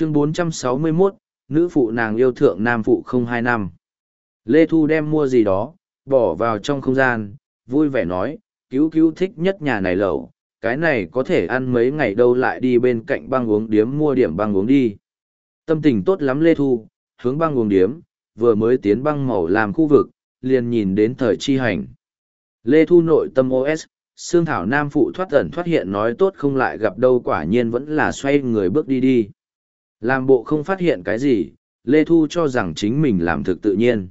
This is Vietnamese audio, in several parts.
chương 461, nữ phụ nàng yêu thượng nam phụ không hai năm. Lê Thu đem mua gì đó, bỏ vào trong không gian, vui vẻ nói, cứu cứu thích nhất nhà này lẩu, cái này có thể ăn mấy ngày đâu lại đi bên cạnh băng uống điếm mua điểm băng uống đi. Tâm tình tốt lắm Lê Thu, hướng băng uống điếm, vừa mới tiến băng màu làm khu vực, liền nhìn đến thời chi hành. Lê Thu nội tâm OS, xương Thảo Nam Phụ thoát ẩn thoát hiện nói tốt không lại gặp đâu quả nhiên vẫn là xoay người bước đi đi. Làm bộ không phát hiện cái gì, Lê Thu cho rằng chính mình làm thực tự nhiên.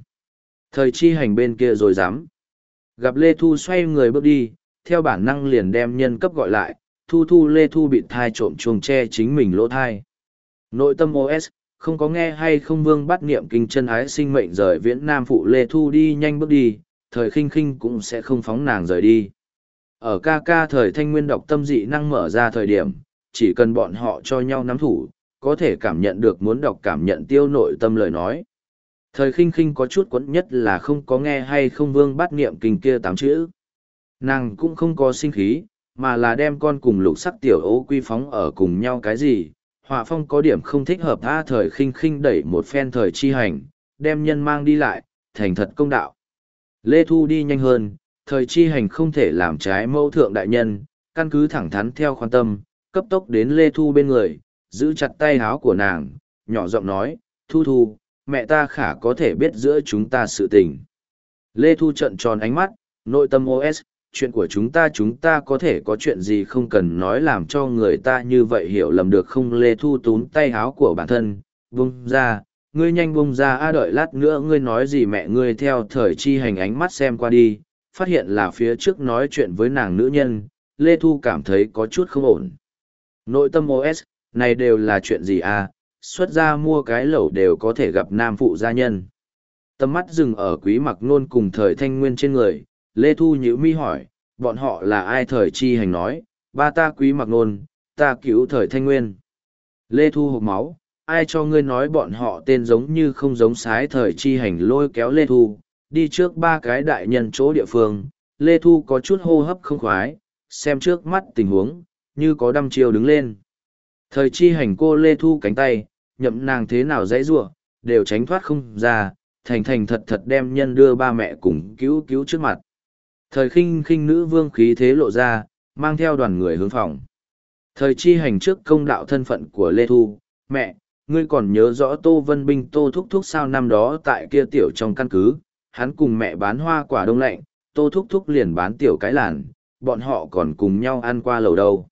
Thời chi hành bên kia rồi dám. Gặp Lê Thu xoay người bước đi, theo bản năng liền đem nhân cấp gọi lại, Thu Thu Lê Thu bị thai trộm chuồng che chính mình lỗ thai. Nội tâm OS, không có nghe hay không vương bắt niệm kinh chân ái sinh mệnh rời viễn nam phụ Lê Thu đi nhanh bước đi, thời khinh khinh cũng sẽ không phóng nàng rời đi. Ở ca ca thời thanh nguyên đọc tâm dị năng mở ra thời điểm, chỉ cần bọn họ cho nhau nắm thủ, có thể cảm nhận được muốn đọc cảm nhận tiêu nội tâm lời nói. Thời khinh khinh có chút quẫn nhất là không có nghe hay không vương bắt niệm kinh kia tám chữ. Nàng cũng không có sinh khí, mà là đem con cùng lục sắc tiểu ố quy phóng ở cùng nhau cái gì. Họa phong có điểm không thích hợp tha thời khinh khinh đẩy một phen thời chi hành, đem nhân mang đi lại, thành thật công đạo. Lê Thu đi nhanh hơn, thời chi hành không thể làm trái mâu thượng đại nhân, căn cứ thẳng thắn theo khoan tâm, cấp tốc đến Lê Thu bên người, giữ chặt tay háo của nàng, nhỏ giọng nói, Thu Thu, mẹ ta khả có thể biết giữa chúng ta sự tình. Lê Thu trận tròn ánh mắt, nội tâm OS, chuyện của chúng ta chúng ta có thể có chuyện gì không cần nói làm cho người ta như vậy hiểu lầm được không Lê Thu tún tay háo của bản thân, vung ra, ngươi nhanh bung ra a đợi lát nữa ngươi nói gì mẹ ngươi theo thời chi hành ánh mắt xem qua đi, phát hiện là phía trước nói chuyện với nàng nữ nhân, Lê Thu cảm thấy có chút không ổn. Nội tâm OS, này đều là chuyện gì à, xuất ra mua cái lẩu đều có thể gặp nam phụ gia nhân. Tầm mắt dừng ở quý mặc nôn cùng thời thanh nguyên trên người, Lê Thu nhữ mi hỏi, bọn họ là ai thời chi hành nói, ba ta quý mặc nôn, ta cứu thời thanh nguyên. Lê Thu hộp máu, ai cho ngươi nói bọn họ tên giống như không giống sái thời chi hành lôi kéo Lê Thu, đi trước ba cái đại nhân chỗ địa phương, Lê Thu có chút hô hấp không khoái, xem trước mắt tình huống, như có đăm chiều đứng lên. Thời chi hành cô Lê Thu cánh tay, nhậm nàng thế nào dãy rủa đều tránh thoát không ra, thành thành thật thật đem nhân đưa ba mẹ cùng cứu cứu trước mặt. Thời khinh khinh nữ vương khí thế lộ ra, mang theo đoàn người hướng phòng. Thời chi hành trước công đạo thân phận của Lê Thu, mẹ, ngươi còn nhớ rõ Tô Vân Binh Tô Thúc Thúc sao năm đó tại kia tiểu trong căn cứ, hắn cùng mẹ bán hoa quả đông lạnh, Tô Thúc Thúc liền bán tiểu cái làn, bọn họ còn cùng nhau ăn qua lầu đâu.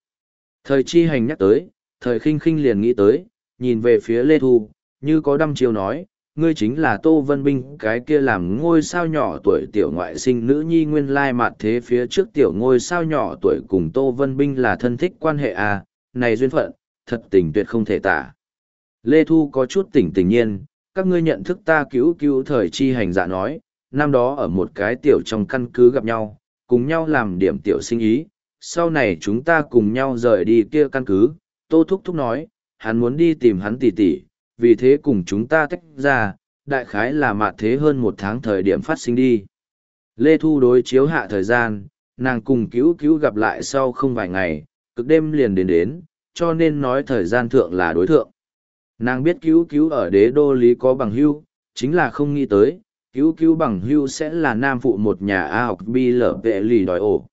Thời chi hành nhắc tới, thời khinh khinh liền nghĩ tới, nhìn về phía Lê Thu, như có đăm chiêu nói, ngươi chính là Tô Vân Binh cái kia làm ngôi sao nhỏ tuổi tiểu ngoại sinh nữ nhi nguyên lai mặt thế phía trước tiểu ngôi sao nhỏ tuổi cùng Tô Vân Binh là thân thích quan hệ à, này duyên phận, thật tình tuyệt không thể tả. Lê Thu có chút tỉnh tình nhiên, các ngươi nhận thức ta cứu cứu thời chi hành dạ nói, năm đó ở một cái tiểu trong căn cứ gặp nhau, cùng nhau làm điểm tiểu sinh ý, sau này chúng ta cùng nhau rời đi kia căn cứ, Tô Thúc Thúc nói, hắn muốn đi tìm hắn tỷ tỷ, vì thế cùng chúng ta tách ra, đại khái là mạt thế hơn một tháng thời điểm phát sinh đi. Lê Thu đối chiếu hạ thời gian, nàng cùng cứu cứu gặp lại sau không vài ngày, cực đêm liền đến đến, cho nên nói thời gian thượng là đối thượng. Nàng biết cứu cứu ở đế đô lý có bằng hưu, chính là không nghĩ tới, cứu cứu bằng hưu sẽ là nam phụ một nhà A học bi lở vệ lì đòi ổ.